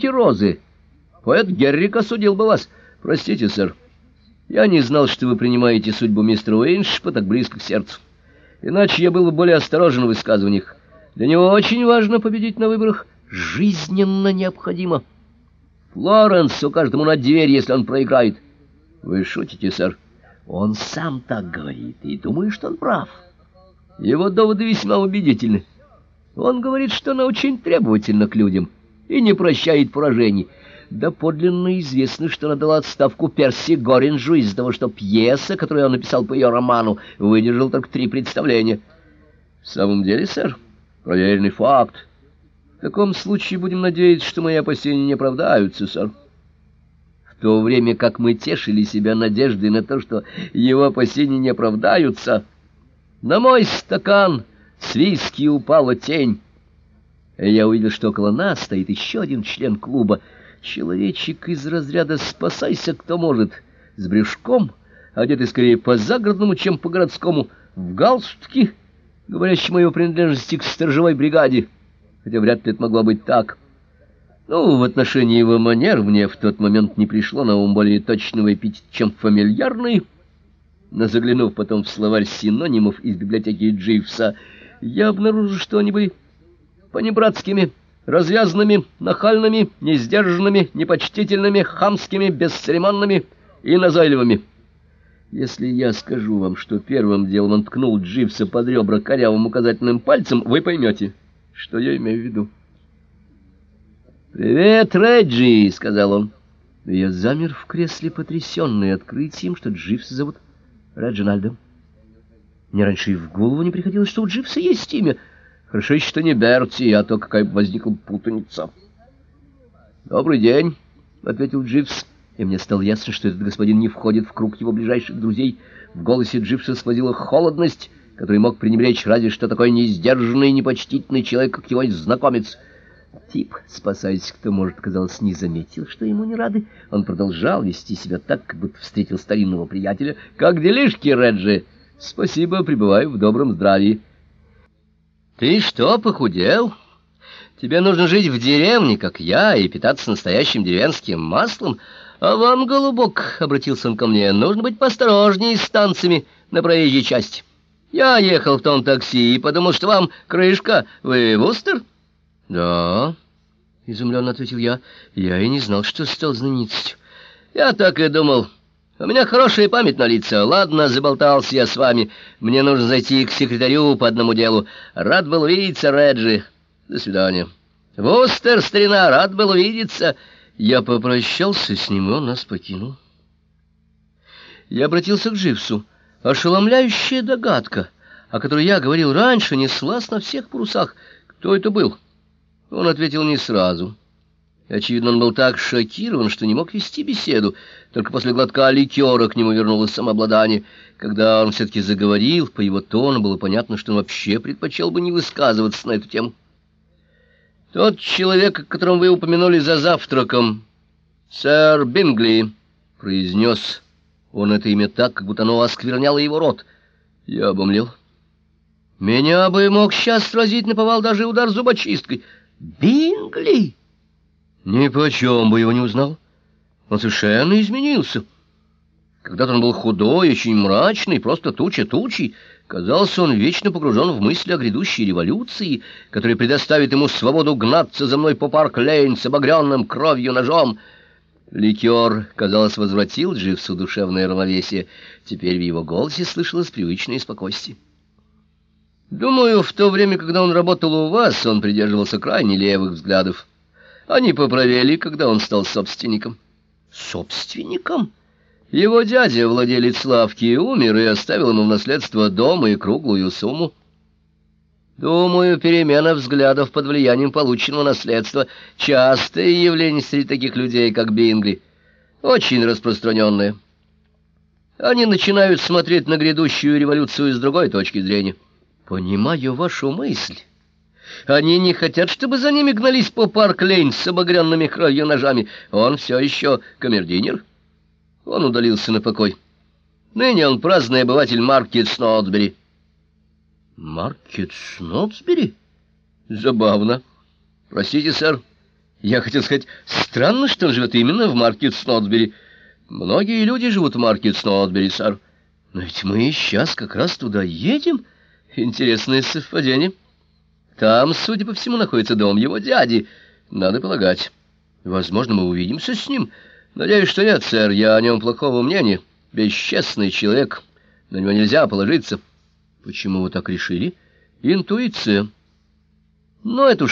любите розы. Поэт Геррик осудил бы вас. Простите, сэр. Я не знал, что вы принимаете судьбу мистера Уэйншипа так близко к сердцу. Иначе я был бы более осторожен в высказываниях. Для него очень важно победить на выборах. Жизненно необходимо. Флоренс укажет ему на дверь, если он проиграет. Вы шутите, сэр? Он сам так говорит, и думаю, что он прав. Его доводы весьма убедительны. Он говорит, что она очень требовательна к людям и не прощает поражений. Да подлинно известно, что она дала отставку Перси Горинджу из-за того, что пьеса, которую он написал по ее роману, выдержала только три представления. В самом деле, сэр, проверенный факт. В таком случае будем надеяться, что мои опасения не оправдаются, сэр. В то время как мы тешили себя надеждой на то, что его опасения не оправдаются, на мой стакан с виски упала тень. Я увидел, что около нас стоит еще один член клуба, человечек из разряда «спасайся, кто может», с брюшком, одетый скорее по-загородному, чем по-городскому, в галстуке, говорящем о его принадлежности к сторожевой бригаде, хотя вряд ли это могло быть так. Ну, в отношении его манер мне в тот момент не пришло на ум более точного эпитета, чем фамильярный, но заглянув потом в словарь синонимов из библиотеки Дживса, я обнаружил, что они были понебратскими, развязанными, нахальными, несдержанными, непочтительными, хамскими, бесцеремонными и назойливыми. Если я скажу вам, что первым делом он ткнул Дживса под ребра корявым указательным пальцем, вы поймете, что я имею в виду. «Привет, Реджи!» — сказал он. Я замер в кресле, потрясенный открытием, что Дживса зовут Реджинальдом. Мне раньше и в голову не приходило, что у Дживса есть имя. Хорошо что не Берти, а то какая возникла путаница. «Добрый день», — ответил Дживс, и мне стало ясно, что этот господин не входит в круг его ближайших друзей. В голосе Дживса сквозила холодность, который мог пренебречь разве что такой неиздержанный и непочтительный человек, как его знакомец — Тип, спасаясь кто может, казалось, не заметил, что ему не рады. Он продолжал вести себя так, как будто встретил старинного приятеля. «Как делишки, Реджи?» «Спасибо, пребываю в добром здравии». «Ты что, похудел? Тебе нужно жить в деревне, как я, и питаться настоящим деревенским маслом. А вам, голубок, — обратился он ко мне, — нужно быть посторожнее с танцами на проезжей части. Я ехал в том такси и подумал, что вам крышка. Вы Вустер?» «Да», — изумленно ответил я, — «я и не знал, что стал знаменитостью». «Я так и думал. У меня хорошая память на лица. Ладно, заболтался я с вами. Мне нужно зайти к секретарю по одному делу. Рад был увидеться, Реджи. До свидания». «Вустер, старина, рад был увидеться». Я попрощался с ним, и он нас покинул. Я обратился к Дживсу. Ошеломляющая догадка, о которой я говорил раньше, неслась на всех парусах. Кто это был?» Он ответил не сразу. Очевидно, он был так шокирован, что не мог вести беседу. Только после глотка ликера к нему вернулось самообладание. Когда он все-таки заговорил, по его тону было понятно, что он вообще предпочел бы не высказываться на эту тему. «Тот человек, о котором вы упомянули за завтраком, сэр Бингли», — произнес он это имя так, как будто оно оскверняло его рот. Я обомлел. «Меня бы мог сейчас сразить на повал даже удар зубочисткой». Бингли? Ни почем бы его не узнал. Он совершенно изменился. Когда-то он был худой, очень мрачный, просто туча тучи. Казался он вечно погружен в мысли о грядущей революции, которая предоставит ему свободу гнаться за мной по парк-лейн с обогренным кровью ножом. Ликер, казалось, возвратил Дживсу душевное равновесие. Теперь в его голосе слышалось привычное спокойствие. Думаю, в то время, когда он работал у вас, он придерживался крайне левых взглядов. Они поправили, когда он стал собственником. Собственником? Его дядя, владелец лавки, умер и оставил ему в наследство дом и круглую сумму. Думаю, перемена взглядов под влиянием полученного наследства — частое явление среди таких людей, как Бингли. Очень распространенное. Они начинают смотреть на грядущую революцию с другой точки зрения. Понимаю вашу мысль. Они не хотят, чтобы за ними гнались по парк-лейн с обогренными кровью ножами. Он все еще камердинер. Он удалился на покой. Ныне он праздный обыватель Маркет Снотсбери. Маркет Снотсбери? Забавно. Простите, сэр. Я хотел сказать, странно, что он живет именно в Маркет-Снотсбери. Многие люди живут в Маркет-Снотсбери, сэр. Но ведь мы сейчас как раз туда едем. Интересное совпадение. Там, судя по всему, находится дом его дяди. Надо полагать. Возможно, мы увидимся с ним. Надеюсь, что нет, сэр. Я о нем плохого мнения. Бесчестный человек. На него нельзя положиться. Почему вы так решили? Интуиция. Но это уж